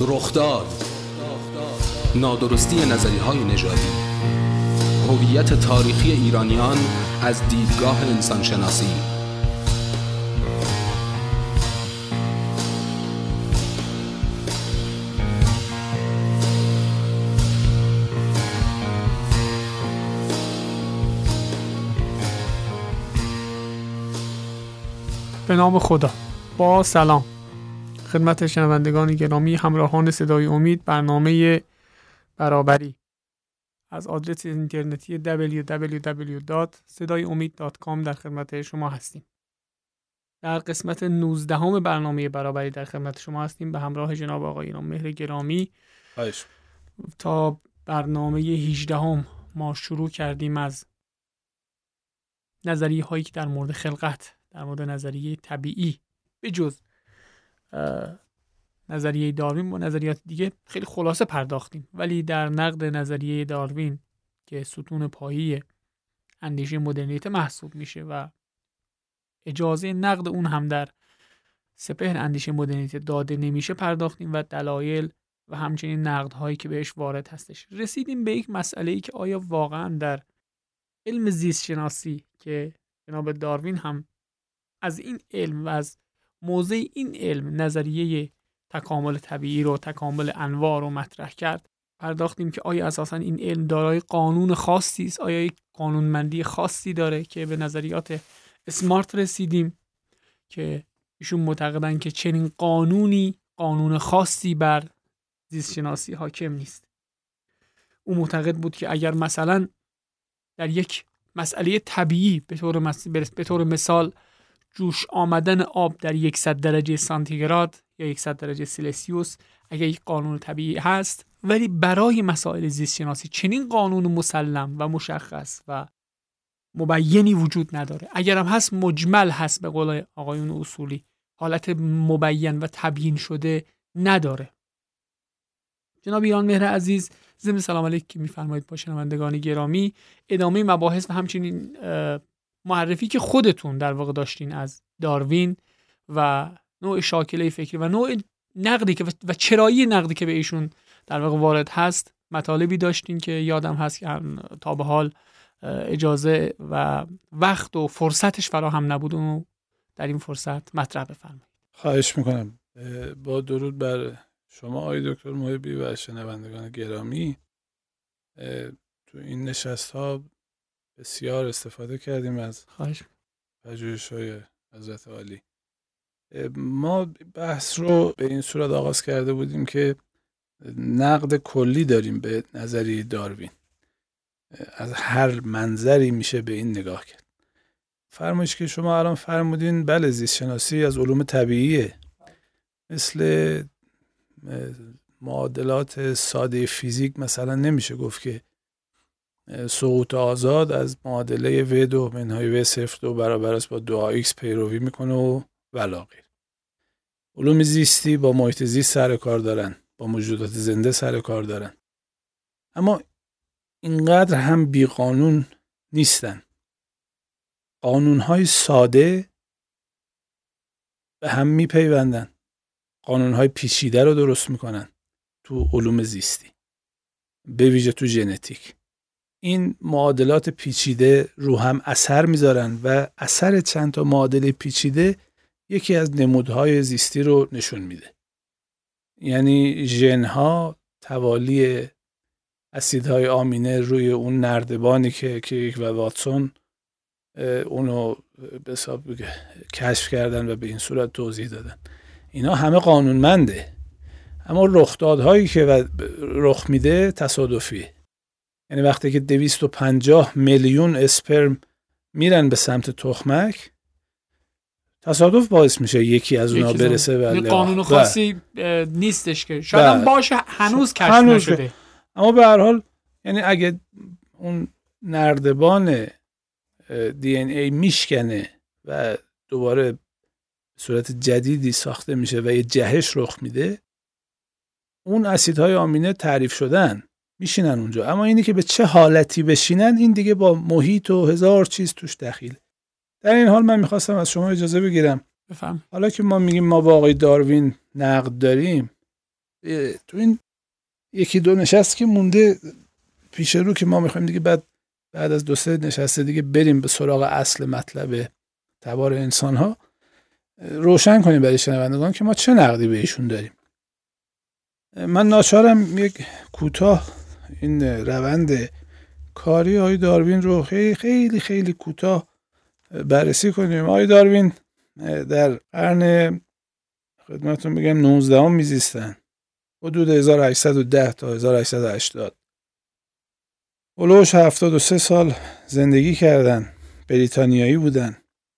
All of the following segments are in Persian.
رخداد نادرستی نظری های نژادی. هویت تاریخی ایرانیان از دیدگاه انسانشناسی. به نام خدا. با سلام. خدمت شنوندگان گرامی همراهان صدای امید برنامه برابری. از آدرس اینترنتی www.sedayomid.com در خدمت شما هستیم. در قسمت 19 همه برنامه برابری در خدمت شما هستیم. به همراه جناب آقای ایران مهر گرامی. خواهش. تا برنامه 18 هم ما شروع کردیم از نظریه هایی که در مورد خلقت در مورد نظریه طبیعی. به جز نظریه داروین و نظریات دیگه خیلی خلاصه پرداختیم. ولی در نقد نظریه داروین که ستون پایی اندیشه مدرنیته محسوب میشه و اجازه نقد اون هم در سپهر اندیشه مدرنیته داده نمیشه پرداختیم و دلایل و همچنین نقد هایی که بهش وارد هستش. رسیدیم به یک مسئله ای که آیا واقعا در علم زیست شناسی که جناب داروین هم از این علم و از موضع این علم نظریه تکامل طبیعی رو تکامل انواع رو مطرح کرد. پرداختیم که آیا اساسا این علم دارای قانون خاصی است؟ آیا یک قانونمندی خاصی داره که به نظریات اسمارت رسیدیم که ایشون معتقدن که چنین قانونی قانون خاصی بر زیست شناسی حاکم نیست. او معتقد بود که اگر مثلا در یک مسئله طبیعی به طور, به طور مثال جوش آمدن آب در 100 درجه سانتیگراد یا 100 درجه سلسیوس اگر یک قانون طبیعی هست ولی برای مسائل زیست شناسی چنین قانون مسلم و مشخص و مبینی وجود نداره. اگر هم هست مجمل هست به قول آقایون اصولی. حالت مبین و تبیین شده نداره. جناب ایران مهر عزیز ضمن سلام علیک که میفرمایید با شنوندگان گرامی. ادامه مباحث و همچنین معرفی که خودتون در واقع داشتین از داروین و نوع شاکله فکری و نوع نقدی که و چرایی نقدی که به ایشون در واقع وارد هست مطالبی داشتین که یادم هست که تا به حال اجازه و وقت و فرصتش فراهم نبود. و در این فرصت مطرح بفرمایید. خواهش می‌کنم. با درود بر شما آقای دکتر محبی و شنوندگان گرامی. تو این نشست ها بسیار استفاده کردیم از پژوهش های حضرت عالی. ما بحث رو به این صورت آغاز کرده بودیم که نقد کلی داریم به نظریه داروین. از هر منظری میشه به این نگاه کرد. فرمایش که شما الان فرمودین بله زیست شناسی از علوم طبیعیه. مثل معادلات ساده فیزیک مثلا نمیشه گفت که سقوط آزاد از معادله V دو منهای V صفر دو برابر است با دو X پیروی می‌کنه و ولاغیر علوم زیستی با محیط زیست سر کار دارن با موجودات زنده سر کار دارن. اما اینقدر هم بی قانون نیستن. قانون های ساده به هم میپیوندن. قانون های پیچیده رو درست می‌کنن تو علوم زیستی. به ویژه تو ژنتیک. این معادلات پیچیده رو هم اثر می‌ذارن و اثر چند تا معادله پیچیده یکی از نمودهای زیستی رو نشون میده. یعنی ژنها توالی اسیدهای آمینه روی اون نردبانی که کیک و واتسون اونو به کشف کردن و به این صورت توضیح دادن. اینا همه قانونمنده. اما رخدادهایی که رخ میده تصادفیه. یعنی وقتی که 250 میلیون اسپرم میرن به سمت تخمک تصادف باعث میشه یکی از اونا برسه و قانون بله. خاصی نیستش که. شاید هم بله. باشه هنوز کشف نشده. اما به هر حال یعنی اگه اون نردبان دی این ای میشکنه و دوباره به صورت جدیدی ساخته میشه و یه جهش رخ میده اون اسیدهای آمینه تعریف شدن. میشینن اونجا. اما اینی که به چه حالتی بشینن این دیگه با محیط و هزار چیز توش دخیل. در این حال من می‌خواستم از شما اجازه بگیرم. بفهم حالا که ما میگیم ما با آقای داروین نقد داریم تو این یکی دو نشست که مونده پیش رو که ما می‌خوایم دیگه بعد بعد از دو سه نشسته دیگه بریم به سراغ اصل مطلب تبار انسان ها روشن کنیم برای شنوندگان که ما چه نقدی بهشون داریم. من ناچارم یک کوتاه این روند کاری آقای داروین رو خیلی خیلی خیلی کوتاه بررسی کنیم. آقای داروین در قرن خدمتتون میگم 19 هم میزیستن حدود 1810 تا 1880 اولوش 73 سال زندگی کردن. بریتانیایی بودن.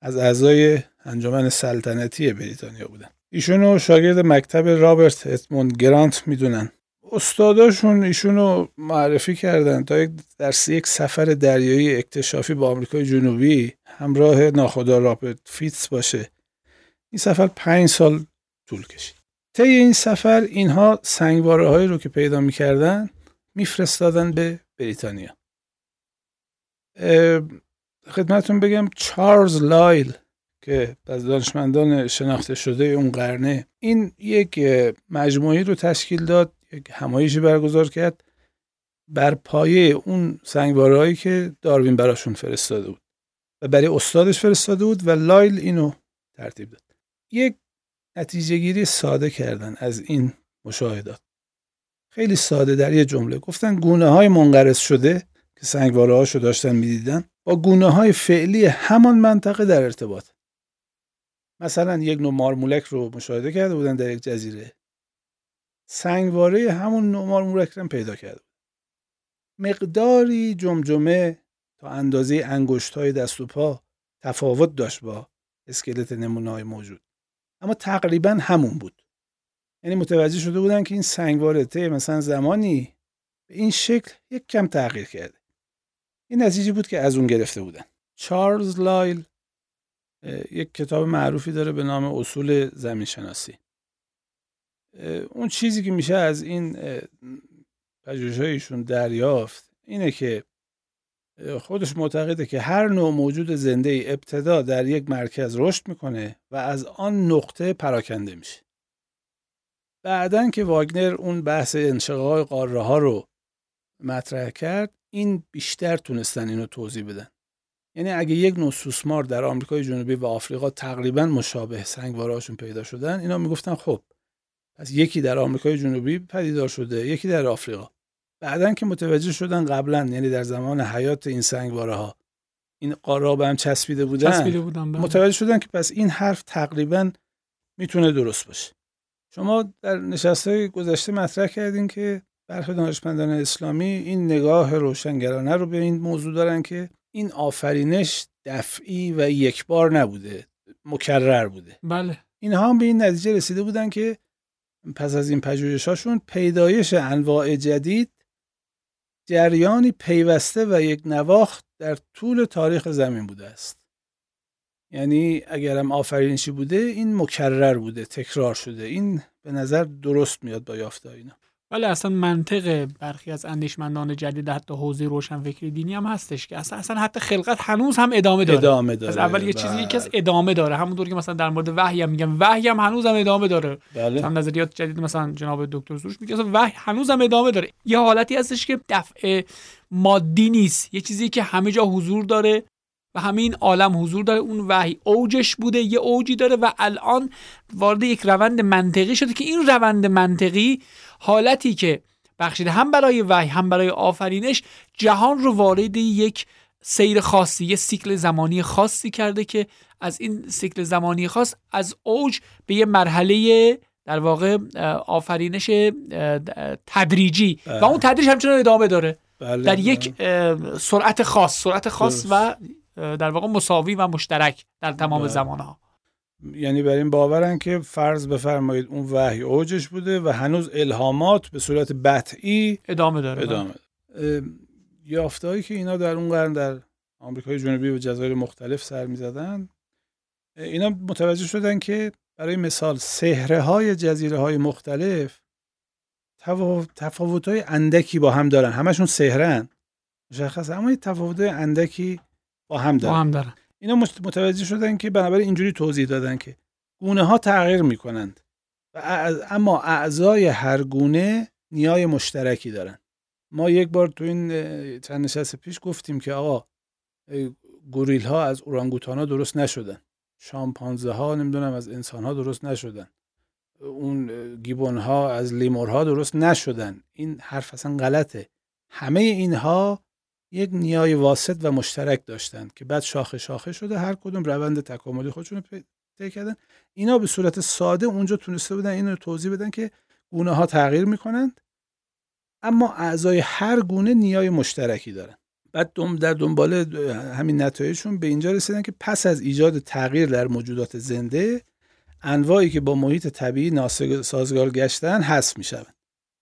از اعضای انجمن سلطنتی بریتانیا بودن. ایشونو شاگرد مکتب رابرت اتموند گرانت می‌دونن. استاداشون ایشونو معرفی کردن تا یک در یک سفر دریایی اکتشافی به آمریکای جنوبی همراه ناخدا رابرت فیتس باشه. این سفر پنج سال طول کشید. طی این سفر اینها سنگواره هایی رو که پیدا می‌کردن میفرستادن به بریتانیا. خدمتون بگم چارلز لایل که از دانشمندان شناخته شده اون قرنه این یک مجموعی رو تشکیل داد یک همایشی برگزار کرد. بر پایه اون سنگوارهایی که داروین براشون فرستاده بود. و برای استادش فرستاده بود و لایل اینو ترتیب داد. یک نتیجه گیری ساده کردن از این مشاهدات. خیلی ساده در یه جمله. گفتن گونه های منقرض شده که سنگواره هاشو داشتن می‌دیدن با گونه های فعلی همان منطقه در ارتباط. مثلا یک نوع مارمولک رو مشاهده کرده بودن در یک جزیره. سنگواره همون نوع مارمولک رو پیدا کرده مقداری جمجمه تا اندازه انگشت های دست و پا تفاوت داشت با اسکلت نمونه های موجود. اما تقریبا همون بود. یعنی متوجه شده بودن که این سنگواره طی مثلا زمانی به این شکل یک کم تغییر کرده. این نتیجه بود که از اون گرفته بودن. چارلز لایل یک کتاب معروفی داره به نام اصول زمین شناسی اون چیزی که میشه از این پژوهش‌هایشون دریافت اینه که خودش معتقده که هر نوع موجود زنده ای ابتدا در یک مرکز رشد می‌کنه و از آن نقطه پراکنده میشه. بعدا که واگنر اون بحث انشقاق قاره ها رو مطرح کرد این بیشتر تونستن اینو توضیح بدن. یعنی اگه یک نوع سوسمار در آمریکای جنوبی و آفریقا تقریبا مشابه سنگوارهاشون پیدا شدن اینا می‌گفتن خب پس یکی در آمریکای جنوبی پدیدار شده یکی در آفریقا. بعدا که متوجه شدن قبلا یعنی در زمان حیات این سنگواره ها این قاره به هم چسبیده بودن, چسبیده بودن بله. متوجه شدن که پس این حرف تقریبا می‌تونه درست باشه. شما در نشست گذشته مطرح کردین که برخی دانشمندان اسلامی این نگاه روشنگرانه رو به این موضوع دارن که این آفرینش دفعی و یک بار نبوده مکرر بوده. بله. اینها هم به این نتیجه رسیده بودن که پس از این پژوهشاشون پیدایش انواع جدید جریانی پیوسته و یک نواخت در طول تاریخ زمین بوده است. یعنی اگرم آفرینشی بوده این مکرر بوده تکرار شده. این به نظر درست میاد با یافته اینا. ولی اصلا منطق برخی از اندیشمندان جدید حتی حوزه روشنفکری دینی هم هستش که اصلا اصلا حتی خلقت هنوز هم ادامه داره. ادامه داره. از اول یه چیزی یکی از ادامه داره. همونطور که مثلا در مورد وحی هم میگم. وحی هم هنوز هم ادامه داره. بله. هم نظریات جدید مثلا جناب دکتر زروش میگه. اصلا وحی هنوز هم ادامه داره. یه حالتی هستش که دفع مادی نیست. یه چیزی که همه جا حضور داره. و همین عالم حضور داره. اون وحی اوجش بوده یه اوجی داره و الان وارد یک روند منطقی شده که این روند منطقی حالتی که بخشیده هم برای وحی هم برای آفرینش جهان رو وارد یک سیر خاصی یه سیکل زمانی خاصی کرده که از این سیکل زمانی خاص از اوج به یه مرحله در واقع آفرینش تدریجی. و اون تدریج همچنان ادامه داره. بله در یک سرعت خاص سرعت خاص و در واقع مساوی و مشترک در تمام بله. زمانها. یعنی بر این باورن که فرض بفرمایید اون وحی اوجش بوده و هنوز الهامات به صورت بطعی ادامه داره. ادامه یافتهایی که اینا در اون قرن در آمریکای جنوبی و جزایر مختلف سر می‌زدن اینا متوجه شدن که برای مثال سهره های جزیره های مختلف تفاوت های اندکی با هم دارن. همشون سهرن مشخص اما تفاوت های اندکی با هم دارن, با هم دارن. اینا متوجه شدن که بنابراین اینجوری توضیح دادن که گونه ها تغییر می‌کنند و اما اعضای هر گونه نیای مشترکی دارن. ما یک بار تو این چند نشست پیش گفتیم که آقا گوریل ها از اورانگوتان ها درست نشدن. شامپانزه ها نمی‌دونم از انسان ها درست نشدن. اون گیبون ها از لیمور ها درست نشدن. این حرف اصلا غلطه. همه اینها یک نیای واسط و مشترک داشتند که بعد شاخه شاخه شده هر کدوم روند تکاملی خودشون رو طی کردن. اینا به صورت ساده اونجا تونسته بودن اینو توضیح بدن که گونه ها تغییر می‌کنند. اما اعضای هر گونه نیای مشترکی دارن. بعد در دنبال همین نتایجشون به اینجا رسیدن که پس از ایجاد تغییر در موجودات زنده انواعی که با محیط طبیعی ناسازگار گشتن حذف می‌شوند.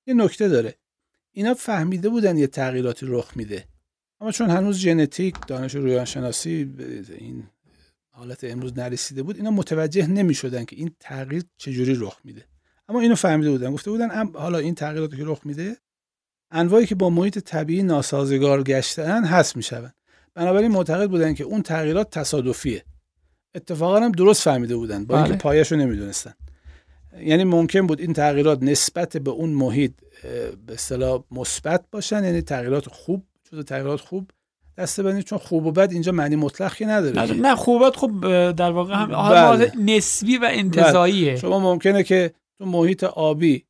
یه نکته داره. اینا فهمیده بودن یه تغییراتی رخ میده. اما چون هنوز ژنتیک دانش روانشناسی این حالت امروز نرسیده بود اینا متوجه نمی شدن که این تغییر چجوری رخ میده. اما اینو فهمیده بودن. گفته بودن حالا این تغییراتی که رخ میده انواعی که با محیط طبیعی ناسازگار گشتن هست می‌شوند. بنابراین معتقد بودن که اون تغییرات تصادفیه. اتفاقا هم درست فهمیده بودن با اینکه بله. پایش رو نمی‌دونستن. یعنی ممکن بود این تغییرات نسبت به اون محیط به اصطلاح مثبت باشن یعنی تغییرات خوب جزو تغییرات خوب دسته بندی چون خوب و بد اینجا معنی مطلقی نداره نه خوبت خوب در واقع هم بله. نسبی و انتزاعیه بله. شما ممکنه که تو محیط آبی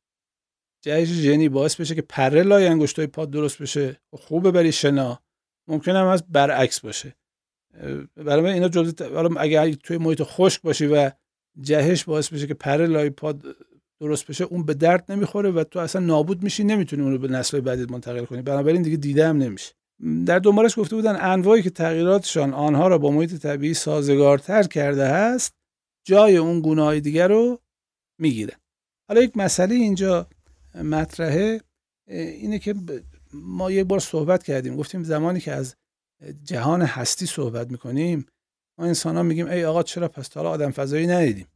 جهش ژنی باعث بشه که پره لای انگشتای پاد درست بشه خوبه برای شنا ممکنه هم از برعکس باشه برای من اینا جزء اگر توی محیط خشک باشی و جهش باعث بشه که پره لای پاد درست بشه اون به درد نمی‌خوره و تو اصلا نابود میشی نمی‌تونی اون رو به نسل بعدی منتقل کنی. بنابراین دیگه دیده هم نمیشه. در دنبالش گفته بودن انواعی که تغییراتشان آنها را با محیط طبیعی سازگارتر کرده است جای اون گونه های دیگر رو می‌گیره. حالا یک مسئله اینجا مطرحه اینه که ما یک بار صحبت کردیم گفتیم زمانی که از جهان هستی صحبت می‌کنیم ما انسان ها میگیم ای آقا چرا پس حالا آدم فضایی ندیدیم؟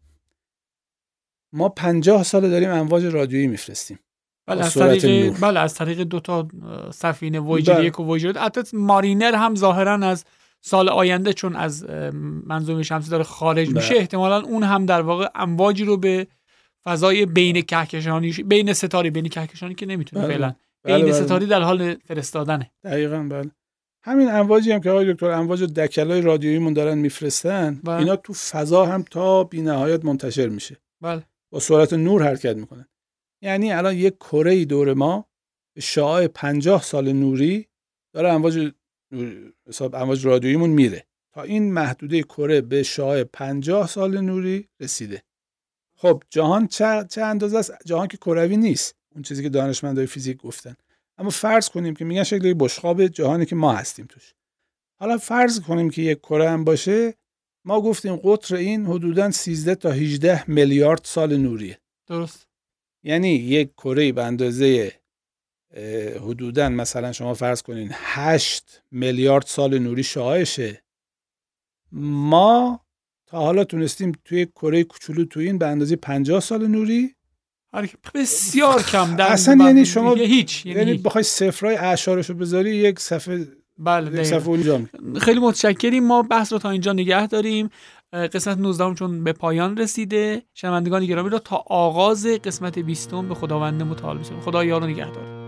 ما پنجاه سال داریم امواج رادیویی میفرستیم بله از طریق بله از طریق دو تا سفینه وویجر بله. یک و وویجر حتی مارینر هم ظاهرا از سال آینده چون از منظومه شمسی داره خارج بله. میشه احتمالا اون هم در واقع امواجی رو به فضای بین کهکشانی بین ستاره بین کهکشانی که نمی‌تونه بله. فعلا بله بین بله. ستاره در حال فرستادنه دقیقا بله همین امواجی هم که آقای دکتر امواج دکلای رادیوییمون دارن میفرستن بله. اینا تو فضا هم تا بی‌نهایت منتشر میشه بله با سرعت نور حرکت می‌کنه. یعنی الان یک کره دور ما به شعاع 50 سال نوری داره امواج حساب امواج رادیوییمون میره. تا این محدوده کره به شعاع 50 سال نوری رسیده. خب جهان چه, چه اندازه است؟ جهان که کروی نیست. اون چیزی که دانشمندای فیزیک گفتن. اما فرض کنیم که میگن شکل بشقاب جهانی که ما هستیم توش. حالا فرض کنیم که یک کره هم باشه ما گفتیم قطر این حدودا 13 تا 18 میلیارد سال نوریه. درست. یعنی یک کره به اندازه حدودا مثلا شما فرض کنین 8 میلیارد سال نوری شعاعشه ما تا حالا تونستیم توی کره کوچولو تو این به اندازه 50 سال نوری. آره، بسیار کم. در اصلا یعنی شما هیچ یعنی, یعنی بخوای صفرای اعشارش رو بذاری یک صفحه بله اونجا. خیلی متشکریم. ما بحث رو تا اینجا نگه داریم. قسمت 19 چون به پایان رسیده. شنوندگان گرامی را تا آغاز قسمت 20 به خداوند متعال بسپاریم خدا یار و نگهدار.